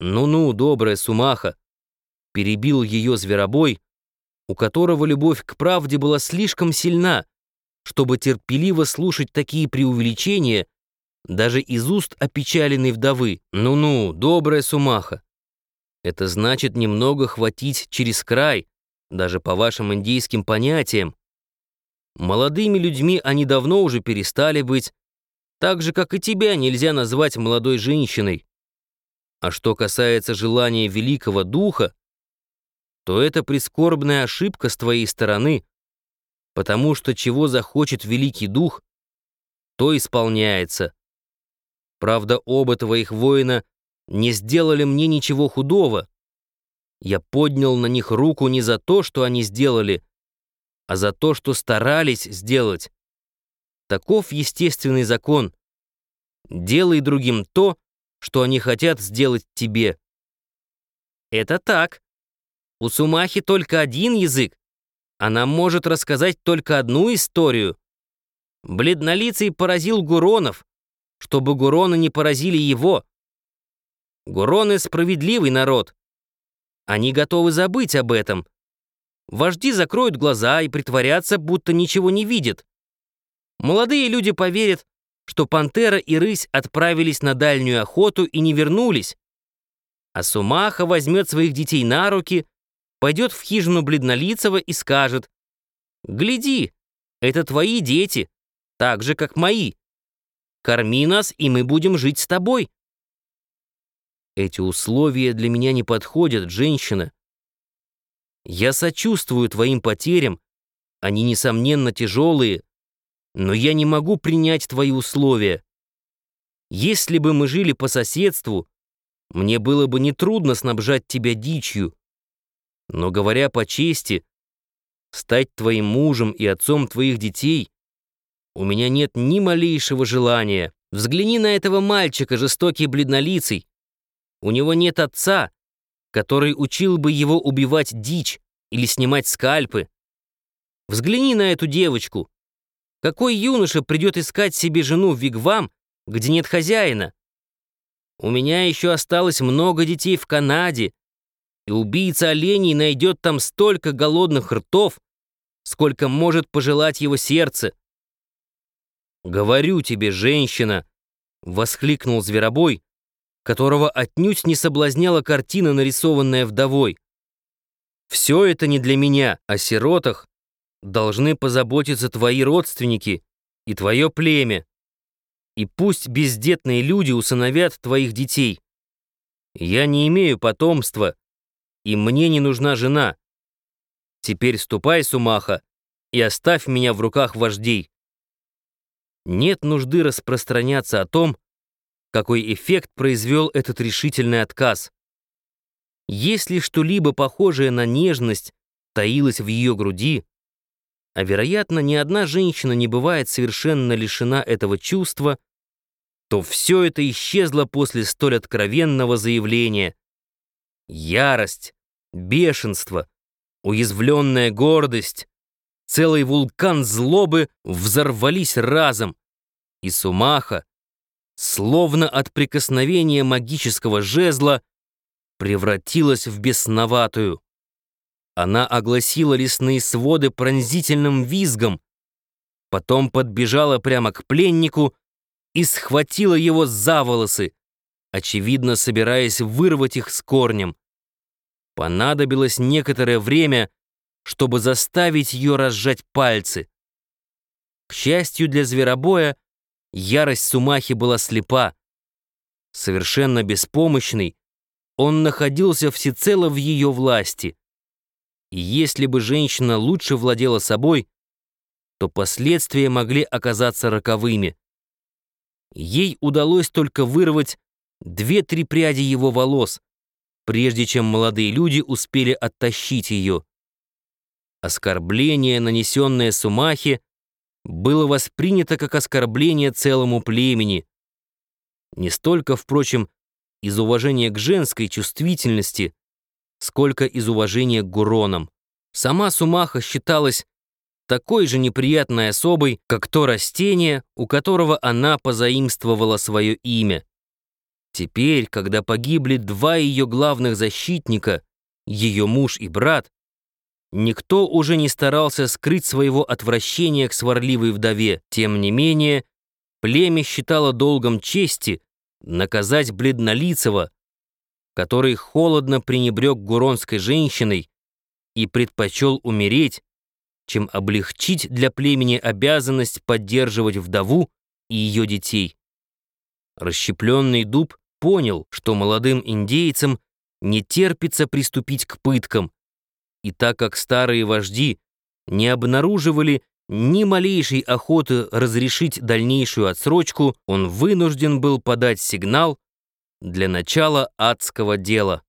«Ну-ну, добрая Сумаха!» — перебил ее зверобой, у которого любовь к правде была слишком сильна, чтобы терпеливо слушать такие преувеличения даже из уст опечаленной вдовы. «Ну-ну, добрая Сумаха!» Это значит немного хватить через край, даже по вашим индийским понятиям. Молодыми людьми они давно уже перестали быть, так же, как и тебя нельзя назвать молодой женщиной. А что касается желания великого духа, то это прискорбная ошибка с твоей стороны, потому что чего захочет великий дух, то исполняется. Правда, оба твоих воина не сделали мне ничего худого. Я поднял на них руку не за то, что они сделали, а за то, что старались сделать. Таков естественный закон. Делай другим то, что они хотят сделать тебе. Это так. У Сумахи только один язык. Она может рассказать только одну историю. Бледнолицый поразил Гуронов, чтобы Гуроны не поразили его. Гуроны — справедливый народ. Они готовы забыть об этом. Вожди закроют глаза и притворятся, будто ничего не видят. Молодые люди поверят, что пантера и рысь отправились на дальнюю охоту и не вернулись. А Сумаха возьмет своих детей на руки, пойдет в хижину Бледнолицего и скажет, «Гляди, это твои дети, так же, как мои. Корми нас, и мы будем жить с тобой». Эти условия для меня не подходят, женщина. Я сочувствую твоим потерям, они, несомненно, тяжелые, но я не могу принять твои условия. Если бы мы жили по соседству, мне было бы нетрудно снабжать тебя дичью. Но, говоря по чести, стать твоим мужем и отцом твоих детей у меня нет ни малейшего желания. Взгляни на этого мальчика, жестокий бледнолицый. У него нет отца, который учил бы его убивать дичь или снимать скальпы. Взгляни на эту девочку. Какой юноша придет искать себе жену в Вигвам, где нет хозяина? У меня еще осталось много детей в Канаде, и убийца оленей найдет там столько голодных ртов, сколько может пожелать его сердце. «Говорю тебе, женщина!» — воскликнул зверобой, которого отнюдь не соблазняла картина, нарисованная вдовой. «Все это не для меня, о сиротах должны позаботиться твои родственники и твое племя. И пусть бездетные люди усыновят твоих детей. Я не имею потомства, и мне не нужна жена. Теперь ступай, Сумаха, и оставь меня в руках вождей. Нет нужды распространяться о том, какой эффект произвел этот решительный отказ. Если что-либо похожее на нежность таилось в ее груди, а вероятно, ни одна женщина не бывает совершенно лишена этого чувства, то все это исчезло после столь откровенного заявления. Ярость, бешенство, уязвленная гордость, целый вулкан злобы взорвались разом, и Сумаха, словно от прикосновения магического жезла, превратилась в бесноватую. Она огласила лесные своды пронзительным визгом, потом подбежала прямо к пленнику и схватила его за волосы, очевидно, собираясь вырвать их с корнем. Понадобилось некоторое время, чтобы заставить ее разжать пальцы. К счастью для зверобоя, ярость Сумахи была слепа. Совершенно беспомощный, он находился всецело в ее власти. И если бы женщина лучше владела собой, то последствия могли оказаться роковыми. Ей удалось только вырвать две-три пряди его волос, прежде чем молодые люди успели оттащить ее. Оскорбление, нанесенное Сумахе, было воспринято как оскорбление целому племени. Не столько, впрочем, из уважения к женской чувствительности, сколько из уважения к Гуронам. Сама Сумаха считалась такой же неприятной особой, как то растение, у которого она позаимствовала свое имя. Теперь, когда погибли два ее главных защитника, ее муж и брат, никто уже не старался скрыть своего отвращения к сварливой вдове. Тем не менее, племя считало долгом чести наказать бледнолицего, который холодно пренебрег гуронской женщиной и предпочел умереть, чем облегчить для племени обязанность поддерживать вдову и ее детей. Расщепленный дуб понял, что молодым индейцам не терпится приступить к пыткам, и так как старые вожди не обнаруживали ни малейшей охоты разрешить дальнейшую отсрочку, он вынужден был подать сигнал для начала адского дела.